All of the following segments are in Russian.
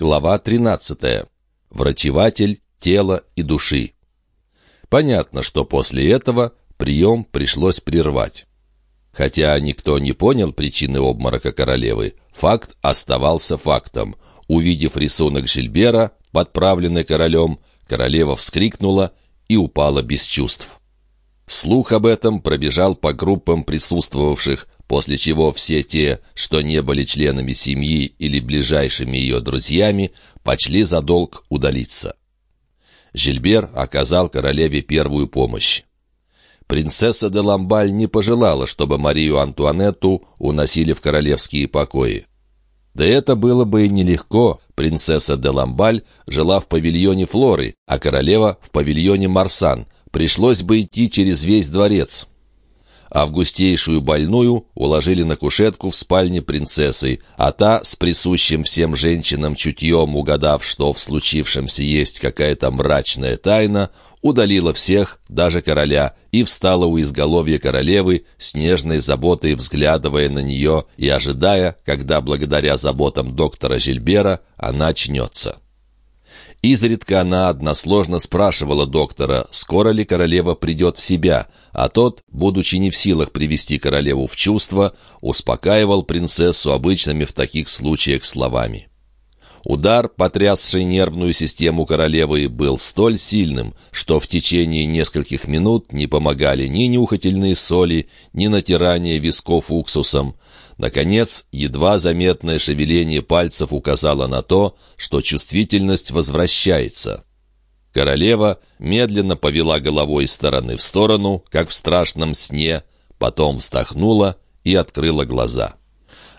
Глава 13. Врачеватель тела и души. Понятно, что после этого прием пришлось прервать. Хотя никто не понял причины обморока королевы, факт оставался фактом. Увидев рисунок Жильбера, подправленный королем, королева вскрикнула и упала без чувств. Слух об этом пробежал по группам присутствовавших, после чего все те, что не были членами семьи или ближайшими ее друзьями, почли за долг удалиться. Жильбер оказал королеве первую помощь. Принцесса де Ламбаль не пожелала, чтобы Марию Антуанетту уносили в королевские покои. Да это было бы и нелегко. Принцесса де Ламбаль жила в павильоне Флоры, а королева — в павильоне Марсан. Пришлось бы идти через весь дворец. Августейшую больную уложили на кушетку в спальне принцессы, а та, с присущим всем женщинам чутьем, угадав, что в случившемся есть какая-то мрачная тайна, удалила всех, даже короля, и встала у изголовья королевы, с нежной заботой взглядывая на нее и ожидая, когда, благодаря заботам доктора Жильбера, она очнется. Изредка она односложно спрашивала доктора, скоро ли королева придет в себя, а тот, будучи не в силах привести королеву в чувство, успокаивал принцессу обычными в таких случаях словами. Удар, потрясший нервную систему королевы, был столь сильным, что в течение нескольких минут не помогали ни нюхательные соли, ни натирание висков уксусом. Наконец, едва заметное шевеление пальцев указало на то, что чувствительность возвращается. Королева медленно повела головой из стороны в сторону, как в страшном сне, потом вздохнула и открыла глаза.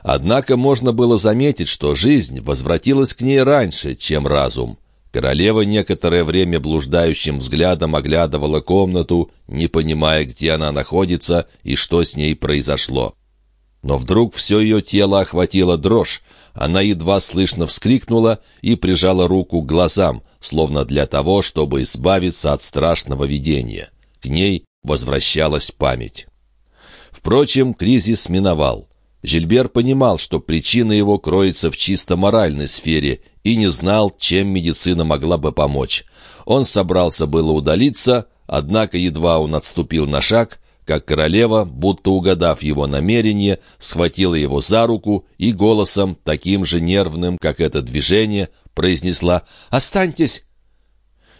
Однако можно было заметить, что жизнь возвратилась к ней раньше, чем разум. Королева некоторое время блуждающим взглядом оглядывала комнату, не понимая, где она находится и что с ней произошло. Но вдруг все ее тело охватило дрожь. Она едва слышно вскрикнула и прижала руку к глазам, словно для того, чтобы избавиться от страшного видения. К ней возвращалась память. Впрочем, кризис миновал. Жильбер понимал, что причина его кроется в чисто моральной сфере и не знал, чем медицина могла бы помочь. Он собрался было удалиться, однако едва он отступил на шаг, как королева, будто угадав его намерение, схватила его за руку и голосом, таким же нервным, как это движение, произнесла «Останьтесь!».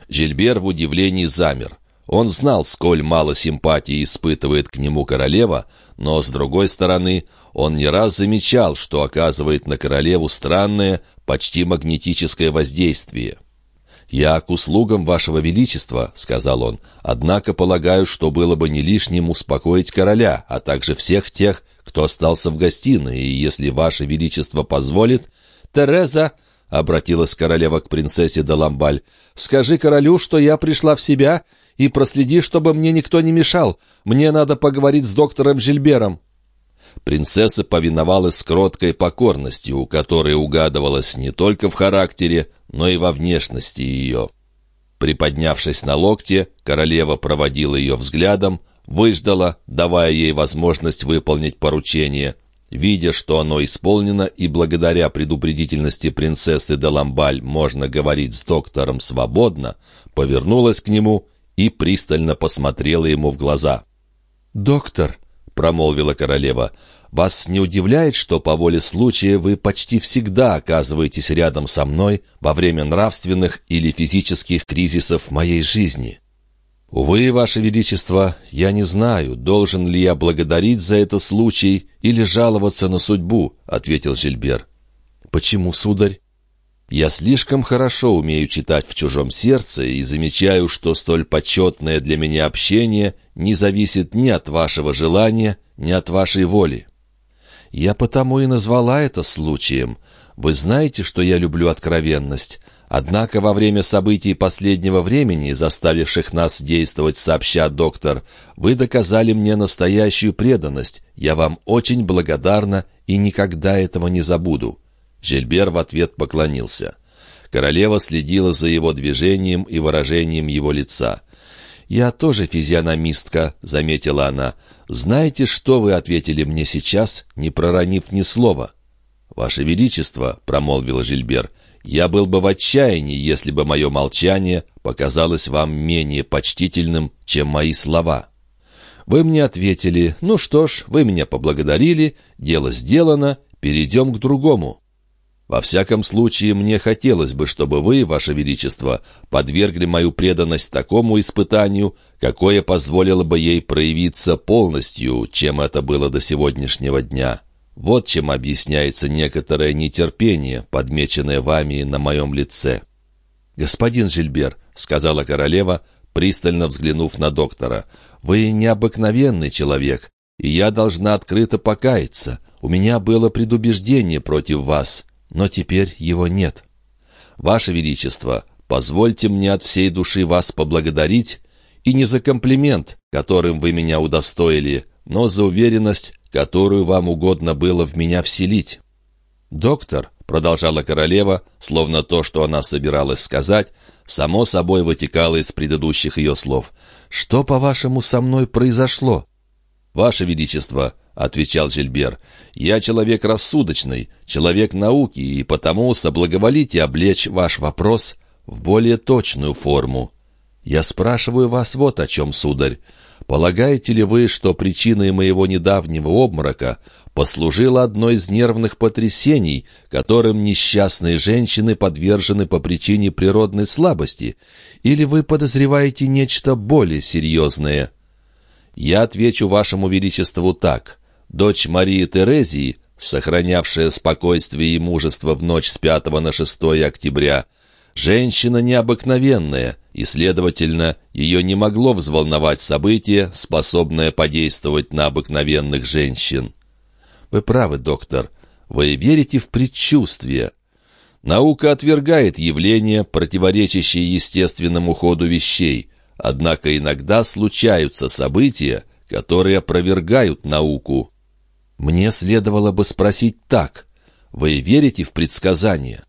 Жильбер в удивлении замер. Он знал, сколь мало симпатии испытывает к нему королева, но, с другой стороны, он не раз замечал, что оказывает на королеву странное, почти магнетическое воздействие. «Я к услугам вашего величества», — сказал он, «однако полагаю, что было бы не лишним успокоить короля, а также всех тех, кто остался в гостиной, и если ваше величество позволит...» «Тереза», — обратилась королева к принцессе Даламбаль, «скажи королю, что я пришла в себя, и проследи, чтобы мне никто не мешал. Мне надо поговорить с доктором Жильбером». Принцесса повиновалась с кроткой покорностью, у которой угадывалась не только в характере, но и во внешности ее. Приподнявшись на локте, королева проводила ее взглядом, выждала, давая ей возможность выполнить поручение. Видя, что оно исполнено, и благодаря предупредительности принцессы де Ламбаль можно говорить с доктором свободно, повернулась к нему и пристально посмотрела ему в глаза. «Доктор», — промолвила королева, — «вас не удивляет, что по воле случая вы почти всегда оказываетесь рядом со мной во время нравственных или физических кризисов моей жизни?» «Увы, Ваше Величество, я не знаю, должен ли я благодарить за это случай или жаловаться на судьбу», — ответил Жильбер. «Почему, сударь?» Я слишком хорошо умею читать в чужом сердце и замечаю, что столь почетное для меня общение не зависит ни от вашего желания, ни от вашей воли. Я потому и назвала это случаем. Вы знаете, что я люблю откровенность. Однако во время событий последнего времени, заставивших нас действовать сообща, доктор, вы доказали мне настоящую преданность. Я вам очень благодарна и никогда этого не забуду. Жильбер в ответ поклонился. Королева следила за его движением и выражением его лица. «Я тоже физиономистка», — заметила она. «Знаете, что вы ответили мне сейчас, не проронив ни слова?» «Ваше Величество», — промолвил Жильбер, — «я был бы в отчаянии, если бы мое молчание показалось вам менее почтительным, чем мои слова». Вы мне ответили, «Ну что ж, вы меня поблагодарили, дело сделано, перейдем к другому». Во всяком случае, мне хотелось бы, чтобы вы, Ваше Величество, подвергли мою преданность такому испытанию, какое позволило бы ей проявиться полностью, чем это было до сегодняшнего дня. Вот чем объясняется некоторое нетерпение, подмеченное вами на моем лице. «Господин Жильбер», — сказала королева, пристально взглянув на доктора, — «вы необыкновенный человек, и я должна открыто покаяться. У меня было предубеждение против вас» но теперь его нет. Ваше Величество, позвольте мне от всей души вас поблагодарить, и не за комплимент, которым вы меня удостоили, но за уверенность, которую вам угодно было в меня вселить. «Доктор», — продолжала королева, словно то, что она собиралась сказать, само собой вытекало из предыдущих ее слов. «Что, по-вашему, со мной произошло?» «Ваше Величество, — отвечал Жильбер. «Я человек рассудочный, человек науки, и потому соблаговолите облечь ваш вопрос в более точную форму. Я спрашиваю вас вот о чем, сударь. Полагаете ли вы, что причиной моего недавнего обморока послужило одно из нервных потрясений, которым несчастные женщины подвержены по причине природной слабости? Или вы подозреваете нечто более серьезное?» «Я отвечу вашему величеству так дочь Марии Терезии, сохранявшая спокойствие и мужество в ночь с 5 на 6 октября, женщина необыкновенная, и, следовательно, ее не могло взволновать событие, способное подействовать на обыкновенных женщин. Вы правы, доктор, вы верите в предчувствие. Наука отвергает явления, противоречащие естественному ходу вещей, однако иногда случаются события, которые опровергают науку. Мне следовало бы спросить так. Вы верите в предсказания?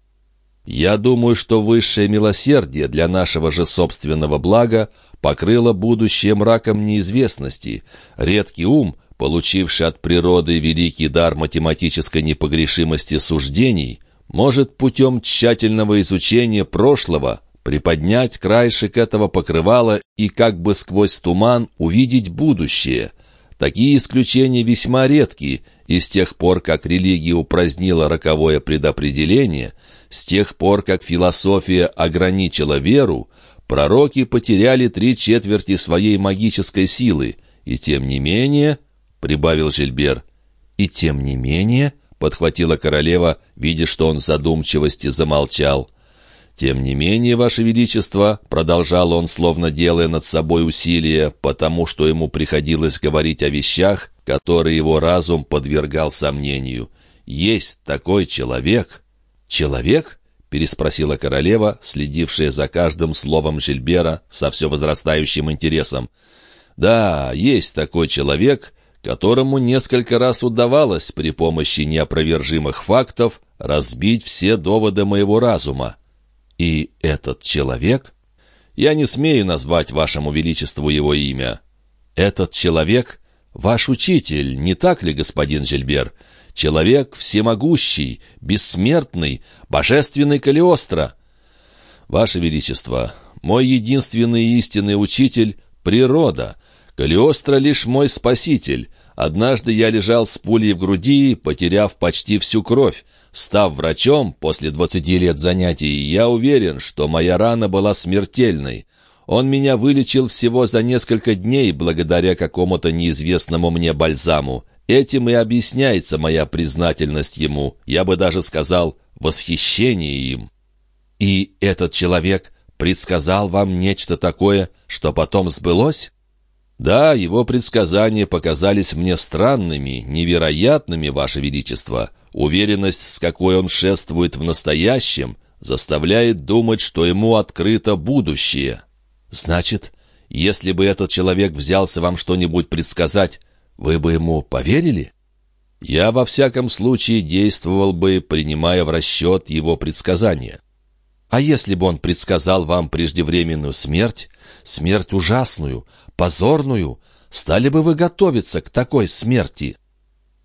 Я думаю, что высшее милосердие для нашего же собственного блага покрыло будущее мраком неизвестности. Редкий ум, получивший от природы великий дар математической непогрешимости суждений, может путем тщательного изучения прошлого приподнять краешек этого покрывала и как бы сквозь туман увидеть будущее, Такие исключения весьма редки, и с тех пор, как религия упразднила роковое предопределение, с тех пор, как философия ограничила веру, пророки потеряли три четверти своей магической силы, и тем не менее, — прибавил Жильбер, — и тем не менее, — подхватила королева, видя, что он в задумчивости замолчал, — «Тем не менее, Ваше Величество», — продолжал он, словно делая над собой усилия, потому что ему приходилось говорить о вещах, которые его разум подвергал сомнению. «Есть такой человек». «Человек?» — переспросила королева, следившая за каждым словом Жильбера со все возрастающим интересом. «Да, есть такой человек», которому несколько раз удавалось при помощи неопровержимых фактов разбить все доводы моего разума. «И этот человек?» «Я не смею назвать вашему величеству его имя». «Этот человек — ваш учитель, не так ли, господин Жильбер? Человек всемогущий, бессмертный, божественный Калиостро». «Ваше величество, мой единственный истинный учитель — природа. Калиостро лишь мой спаситель». Однажды я лежал с пулей в груди, потеряв почти всю кровь. Став врачом после двадцати лет занятий, я уверен, что моя рана была смертельной. Он меня вылечил всего за несколько дней благодаря какому-то неизвестному мне бальзаму. Этим и объясняется моя признательность ему, я бы даже сказал, восхищение им. И этот человек предсказал вам нечто такое, что потом сбылось? Да, его предсказания показались мне странными, невероятными, Ваше Величество. Уверенность, с какой он шествует в настоящем, заставляет думать, что ему открыто будущее. Значит, если бы этот человек взялся вам что-нибудь предсказать, вы бы ему поверили? Я во всяком случае действовал бы, принимая в расчет его предсказания. А если бы он предсказал вам преждевременную смерть, смерть ужасную, позорную, стали бы вы готовиться к такой смерти?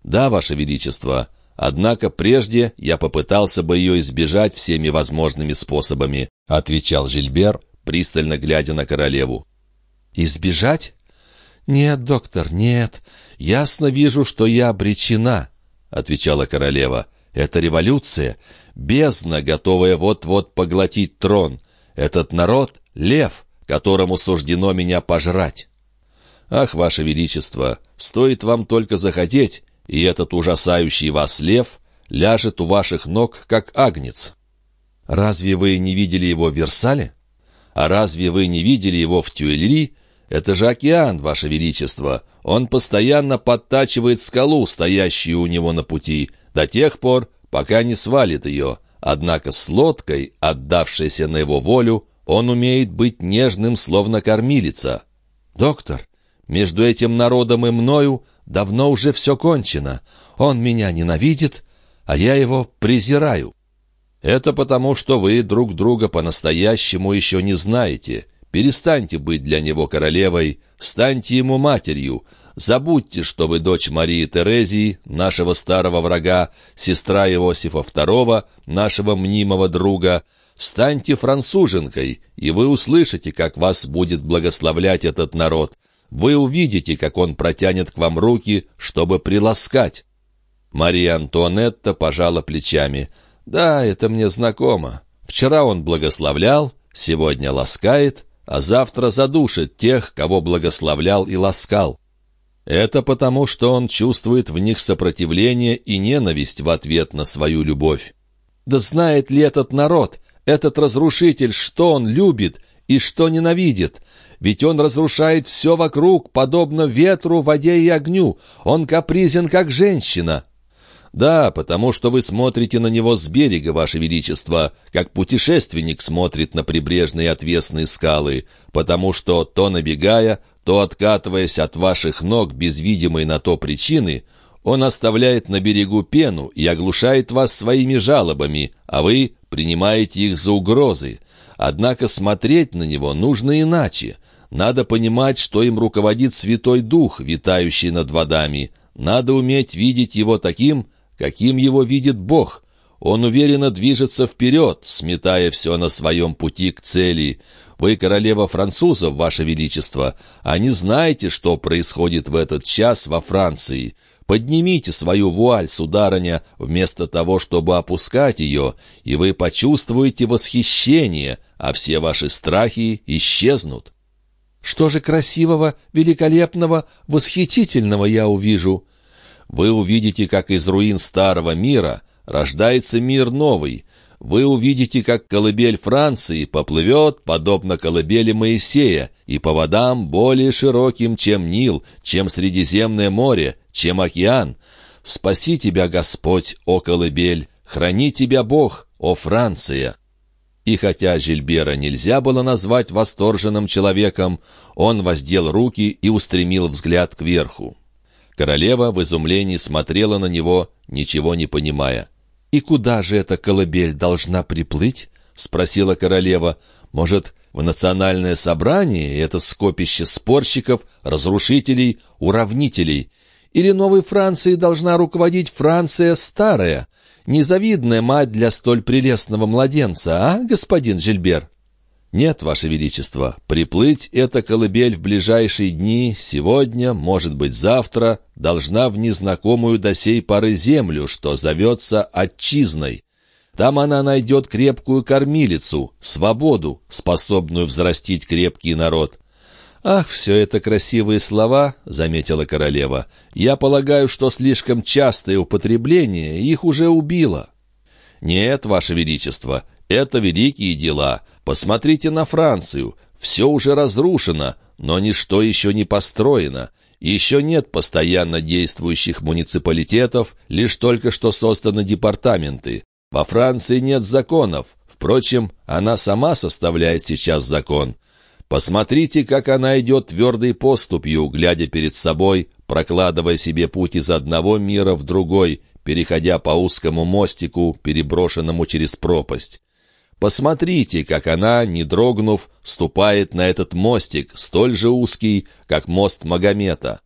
Да, Ваше Величество, Однако прежде я попытался бы ее избежать всеми возможными способами», — отвечал Жильбер, пристально глядя на королеву. «Избежать? Нет, доктор, нет. Ясно вижу, что я обречена», — отвечала королева. «Это революция, бездна, готовая вот-вот поглотить трон. Этот народ — лев, которому суждено меня пожрать». «Ах, Ваше Величество, стоит вам только захотеть, и этот ужасающий вас лев ляжет у ваших ног, как агнец». «Разве вы не видели его в Версале?» «А разве вы не видели его в Тюэльри? Это же океан, Ваше Величество. Он постоянно подтачивает скалу, стоящую у него на пути, до тех пор, пока не свалит ее. Однако с лодкой, отдавшейся на его волю, он умеет быть нежным, словно кормилица. «Доктор, между этим народом и мною давно уже все кончено. Он меня ненавидит, а я его презираю». «Это потому, что вы друг друга по-настоящему еще не знаете. Перестаньте быть для него королевой, станьте ему матерью. Забудьте, что вы дочь Марии Терезии, нашего старого врага, сестра Иосифа II, нашего мнимого друга. Станьте француженкой, и вы услышите, как вас будет благословлять этот народ. Вы увидите, как он протянет к вам руки, чтобы приласкать». Мария Антуанетта пожала плечами. «Да, это мне знакомо. Вчера он благословлял, сегодня ласкает, а завтра задушит тех, кого благословлял и ласкал. Это потому, что он чувствует в них сопротивление и ненависть в ответ на свою любовь. Да знает ли этот народ, этот разрушитель, что он любит и что ненавидит? Ведь он разрушает все вокруг, подобно ветру, воде и огню. Он капризен, как женщина. «Да, потому что вы смотрите на него с берега, Ваше Величество, как путешественник смотрит на прибрежные отвесные скалы, потому что, то набегая, то откатываясь от ваших ног без видимой на то причины, он оставляет на берегу пену и оглушает вас своими жалобами, а вы принимаете их за угрозы. Однако смотреть на него нужно иначе. Надо понимать, что им руководит Святой Дух, витающий над водами. Надо уметь видеть его таким, каким его видит Бог. Он уверенно движется вперед, сметая все на своем пути к цели. Вы королева французов, ваше величество, а не знаете, что происходит в этот час во Франции. Поднимите свою вуаль, сударыня, вместо того, чтобы опускать ее, и вы почувствуете восхищение, а все ваши страхи исчезнут. Что же красивого, великолепного, восхитительного я увижу? Вы увидите, как из руин старого мира рождается мир новый, вы увидите, как колыбель Франции поплывет, подобно колыбели Моисея, и по водам более широким, чем Нил, чем Средиземное море, чем океан. Спаси тебя, Господь, о колыбель! Храни тебя Бог, о Франция!» И хотя Жильбера нельзя было назвать восторженным человеком, он воздел руки и устремил взгляд кверху. Королева в изумлении смотрела на него, ничего не понимая. «И куда же эта колыбель должна приплыть?» — спросила королева. «Может, в национальное собрание это скопище спорщиков, разрушителей, уравнителей? Или новой Францией должна руководить Франция старая, незавидная мать для столь прелестного младенца, а, господин Жильбер?» «Нет, Ваше Величество, приплыть эта колыбель в ближайшие дни, сегодня, может быть, завтра, должна в незнакомую до сей поры землю, что зовется Отчизной. Там она найдет крепкую кормилицу, свободу, способную взрастить крепкий народ». «Ах, все это красивые слова», — заметила королева. «Я полагаю, что слишком частое употребление их уже убило». «Нет, Ваше Величество, это великие дела. Посмотрите на Францию. Все уже разрушено, но ничто еще не построено. Еще нет постоянно действующих муниципалитетов, лишь только что созданы департаменты. Во Франции нет законов. Впрочем, она сама составляет сейчас закон. Посмотрите, как она идет твердой поступью, глядя перед собой, прокладывая себе путь из одного мира в другой, переходя по узкому мостику, переброшенному через пропасть. Посмотрите, как она, не дрогнув, ступает на этот мостик, столь же узкий, как мост Магомета.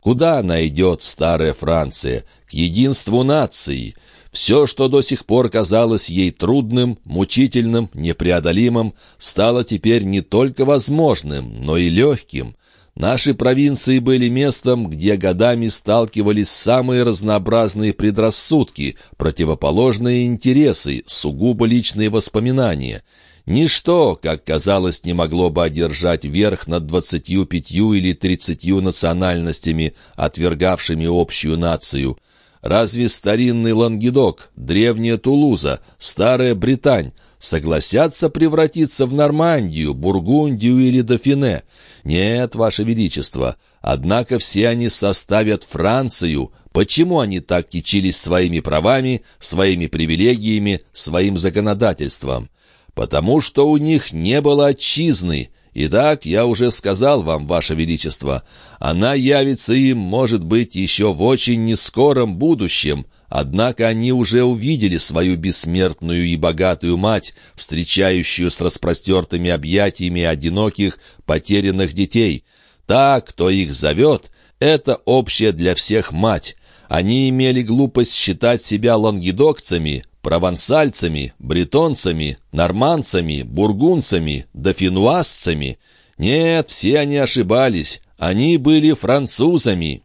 Куда она идет, старая Франция? К единству нации. Все, что до сих пор казалось ей трудным, мучительным, непреодолимым, стало теперь не только возможным, но и легким. Наши провинции были местом, где годами сталкивались самые разнообразные предрассудки, противоположные интересы, сугубо личные воспоминания — Ничто, как казалось, не могло бы одержать верх над двадцатью пятью или тридцатью национальностями, отвергавшими общую нацию. Разве старинный Лангедок, древняя Тулуза, старая Британь согласятся превратиться в Нормандию, Бургундию или Дофине? Нет, Ваше Величество. Однако все они составят Францию. Почему они так кичились своими правами, своими привилегиями, своим законодательством? потому что у них не было отчизны. Итак, я уже сказал вам, Ваше Величество, она явится им, может быть, еще в очень нескором будущем, однако они уже увидели свою бессмертную и богатую мать, встречающую с распростертыми объятиями одиноких, потерянных детей. Та, кто их зовет, это общая для всех мать. Они имели глупость считать себя лангедокцами, провансальцами, бретонцами, нормандцами, бургунцами, дофинуасцами. Нет, все они ошибались, они были французами.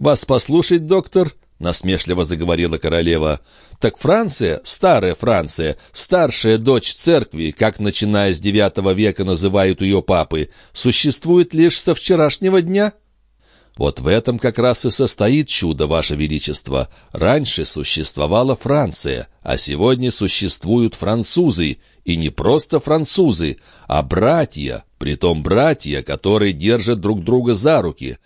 «Вас послушать, доктор?» — насмешливо заговорила королева. «Так Франция, старая Франция, старшая дочь церкви, как начиная с девятого века называют ее папы, существует лишь со вчерашнего дня?» Вот в этом как раз и состоит чудо, Ваше Величество. Раньше существовала Франция, а сегодня существуют французы, и не просто французы, а братья, притом братья, которые держат друг друга за руки.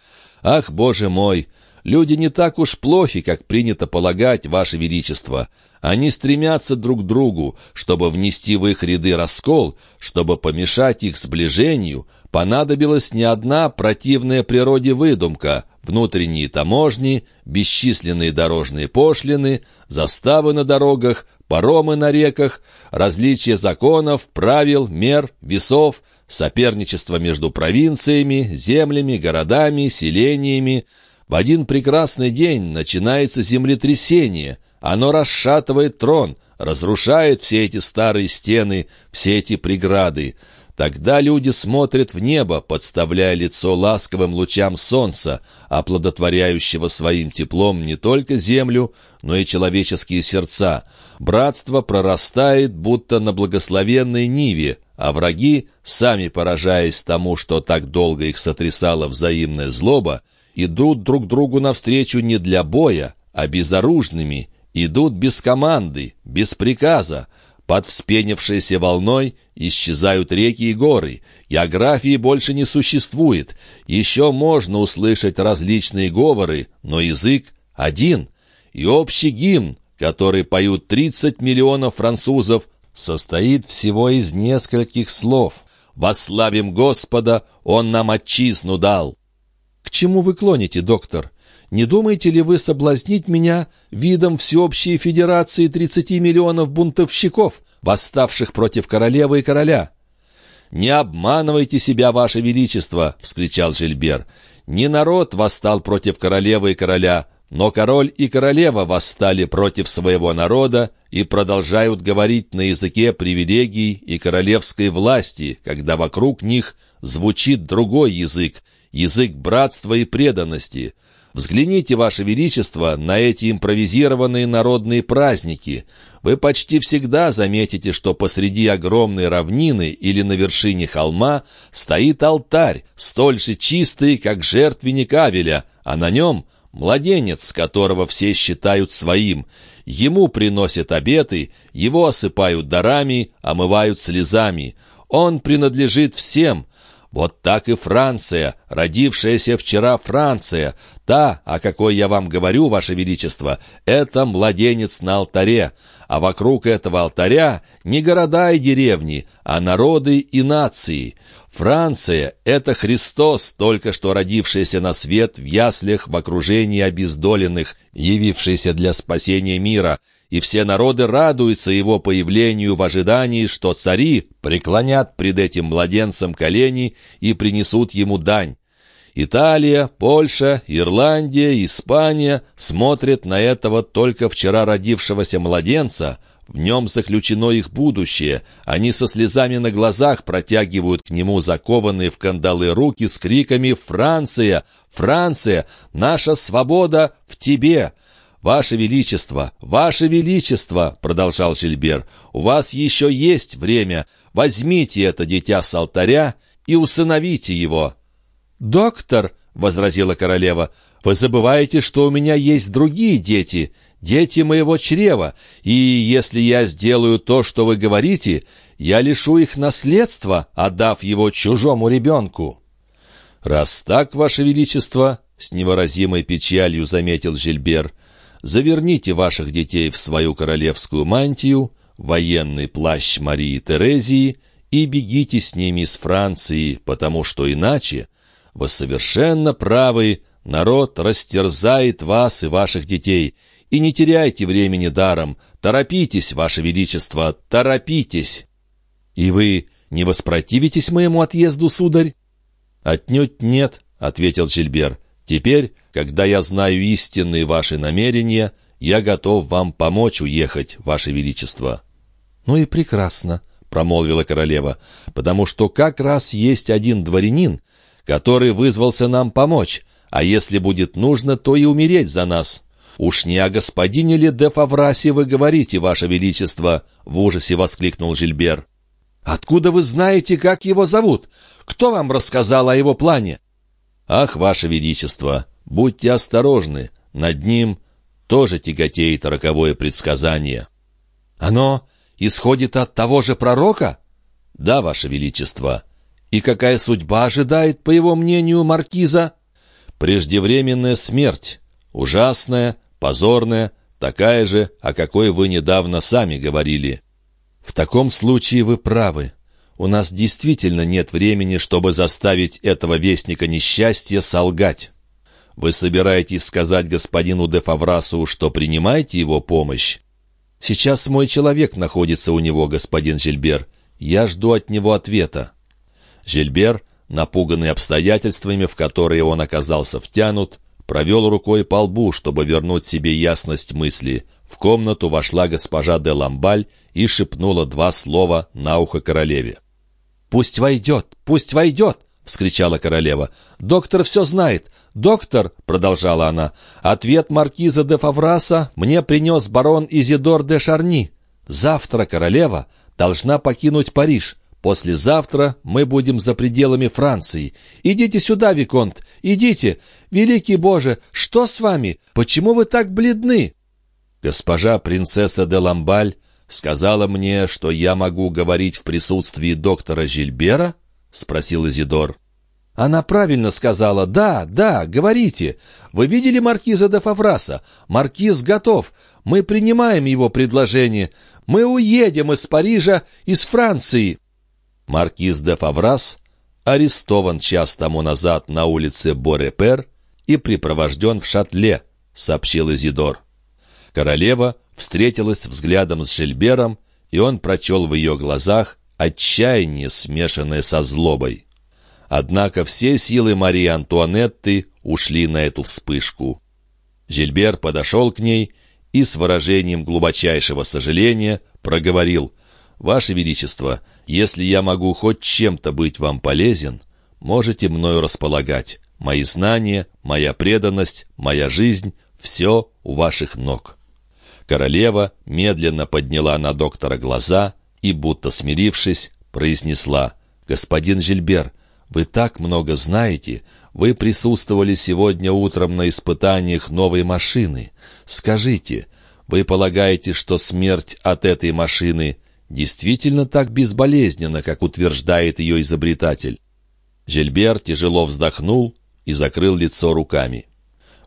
Ах, Боже мой! Люди не так уж плохи, как принято полагать, Ваше Величество. Они стремятся друг к другу, чтобы внести в их ряды раскол, чтобы помешать их сближению, понадобилась не одна противная природе выдумка, внутренние таможни, бесчисленные дорожные пошлины, заставы на дорогах, паромы на реках, различия законов, правил, мер, весов, соперничество между провинциями, землями, городами, селениями. В один прекрасный день начинается землетрясение. Оно расшатывает трон, разрушает все эти старые стены, все эти преграды. Тогда люди смотрят в небо, подставляя лицо ласковым лучам солнца, оплодотворяющего своим теплом не только землю, но и человеческие сердца. Братство прорастает, будто на благословенной ниве, а враги, сами поражаясь тому, что так долго их сотрясала взаимная злоба, идут друг другу навстречу не для боя, а безоружными, идут без команды, без приказа, под вспенившейся волной исчезают реки и горы. Географии больше не существует. Еще можно услышать различные говоры, но язык один. И общий гимн, который поют 30 миллионов французов, состоит всего из нескольких слов. «Вославим Господа, Он нам отчизну дал». «К чему вы клоните, доктор?» Не думаете ли вы соблазнить меня видом всеобщей федерации 30 миллионов бунтовщиков, восставших против королевы и короля?» «Не обманывайте себя, ваше величество!» — вскричал Жильбер. «Не народ восстал против королевы и короля, но король и королева восстали против своего народа и продолжают говорить на языке привилегий и королевской власти, когда вокруг них звучит другой язык, язык братства и преданности». Взгляните, Ваше Величество, на эти импровизированные народные праздники. Вы почти всегда заметите, что посреди огромной равнины или на вершине холма стоит алтарь, столь же чистый, как жертвенник Авеля, а на нем младенец, которого все считают своим. Ему приносят обеты, его осыпают дарами, омывают слезами. Он принадлежит всем, вот так и Франция, родившаяся вчера Франция, та, о какой я вам говорю, Ваше Величество, это младенец на алтаре, а вокруг этого алтаря не города и деревни, а народы и нации. Франция — это Христос, только что родившийся на свет в яслях в окружении обездоленных, явившийся для спасения мира — и все народы радуются его появлению в ожидании, что цари преклонят пред этим младенцем колени и принесут ему дань. Италия, Польша, Ирландия, Испания смотрят на этого только вчера родившегося младенца, в нем заключено их будущее. Они со слезами на глазах протягивают к нему закованные в кандалы руки с криками «Франция! Франция! Наша свобода в тебе!» «Ваше Величество! Ваше Величество!» — продолжал Жильбер. «У вас еще есть время. Возьмите это дитя с алтаря и усыновите его». «Доктор!» — возразила королева. «Вы забываете, что у меня есть другие дети, дети моего чрева, и если я сделаю то, что вы говорите, я лишу их наследства, отдав его чужому ребенку». «Раз так, Ваше Величество», — с невыразимой печалью заметил Жильбер, «заверните ваших детей в свою королевскую мантию, военный плащ Марии Терезии и бегите с ними из Франции, потому что иначе вы совершенно правы, народ растерзает вас и ваших детей. И не теряйте времени даром, торопитесь, ваше величество, торопитесь. И вы не воспротивитесь моему отъезду, сударь? «Отнюдь нет», — ответил Жильбер. «Теперь, когда я знаю истинные ваши намерения, я готов вам помочь уехать, ваше величество». «Ну и прекрасно», — промолвила королева, «потому что как раз есть один дворянин, который вызвался нам помочь, а если будет нужно, то и умереть за нас». «Уж не о господине ли де Фаврасе вы говорите, ваше величество?» — в ужасе воскликнул Жильбер. «Откуда вы знаете, как его зовут? Кто вам рассказал о его плане?» «Ах, ваше величество, будьте осторожны, над ним тоже тяготеет роковое предсказание». «Оно исходит от того же пророка?» «Да, ваше величество». «И какая судьба ожидает, по его мнению, маркиза?» «Преждевременная смерть, ужасная, позорная, такая же, о какой вы недавно сами говорили». «В таком случае вы правы. У нас действительно нет времени, чтобы заставить этого вестника несчастья солгать. Вы собираетесь сказать господину де Фаврасу, что принимаете его помощь? Сейчас мой человек находится у него, господин Жильбер. Я жду от него ответа». Жильбер, напуганный обстоятельствами, в которые он оказался втянут, провел рукой по лбу, чтобы вернуть себе ясность мысли. В комнату вошла госпожа де Ламбаль и шепнула два слова на ухо королеве. «Пусть войдет! Пусть войдет!» — вскричала королева. «Доктор все знает! Доктор!» — продолжала она. «Ответ маркиза де Фавраса мне принес барон Изидор де Шарни. Завтра королева должна покинуть Париж. Послезавтра мы будем за пределами Франции. Идите сюда, Виконт, идите! Великий Боже, что с вами? Почему вы так бледны?» Госпожа принцесса де Ламбаль сказала мне, что я могу говорить в присутствии доктора Жильбера?» — спросил Изидор. «Она правильно сказала. Да, да, говорите. Вы видели маркиза де Фавраса? Маркиз готов. Мы принимаем его предложение. Мы уедем из Парижа, из Франции». Маркиз де Фаврас арестован час тому назад на улице Борепер и припровожден в шатле, сообщил Изидор. Королева встретилась взглядом с Жильбером, и он прочел в ее глазах отчаяние, смешанное со злобой. Однако все силы Марии Антуанетты ушли на эту вспышку. Жильбер подошел к ней и с выражением глубочайшего сожаления проговорил «Ваше Величество, если я могу хоть чем-то быть вам полезен, можете мною располагать. Мои знания, моя преданность, моя жизнь — все у ваших ног». Королева медленно подняла на доктора глаза и, будто смирившись, произнесла «Господин Жильбер, вы так много знаете, вы присутствовали сегодня утром на испытаниях новой машины. Скажите, вы полагаете, что смерть от этой машины действительно так безболезненна, как утверждает ее изобретатель?» Жильбер тяжело вздохнул и закрыл лицо руками.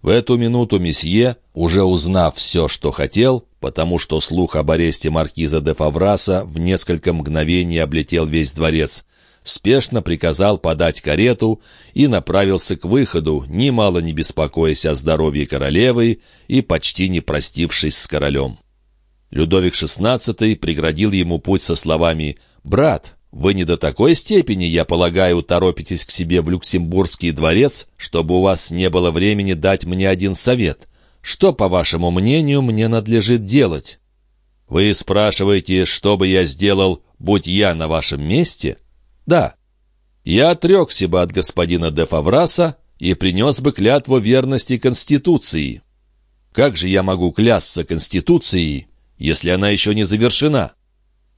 В эту минуту месье, уже узнав все, что хотел, потому что слух об аресте маркиза де Фавраса в несколько мгновений облетел весь дворец, спешно приказал подать карету и направился к выходу, немало не беспокоясь о здоровье королевы и почти не простившись с королем. Людовик XVI преградил ему путь со словами «Брат, Вы не до такой степени, я полагаю, торопитесь к себе в Люксембургский дворец, чтобы у вас не было времени дать мне один совет. Что, по вашему мнению, мне надлежит делать? Вы спрашиваете, что бы я сделал, будь я на вашем месте? Да. Я отрекся бы от господина де Фавраса и принес бы клятву верности Конституции. Как же я могу клясться Конституцией, если она еще не завершена?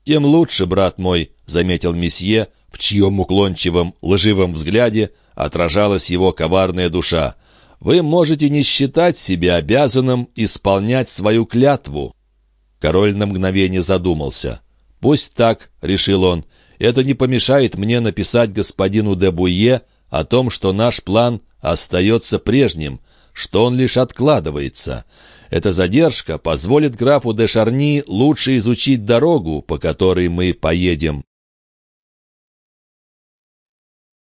«Тем лучше, брат мой», — заметил месье, в чьем уклончивом, лживом взгляде отражалась его коварная душа. «Вы можете не считать себя обязанным исполнять свою клятву». Король на мгновение задумался. «Пусть так», — решил он, — «это не помешает мне написать господину де Буе о том, что наш план остается прежним, что он лишь откладывается. Эта задержка позволит графу де Шарни лучше изучить дорогу, по которой мы поедем.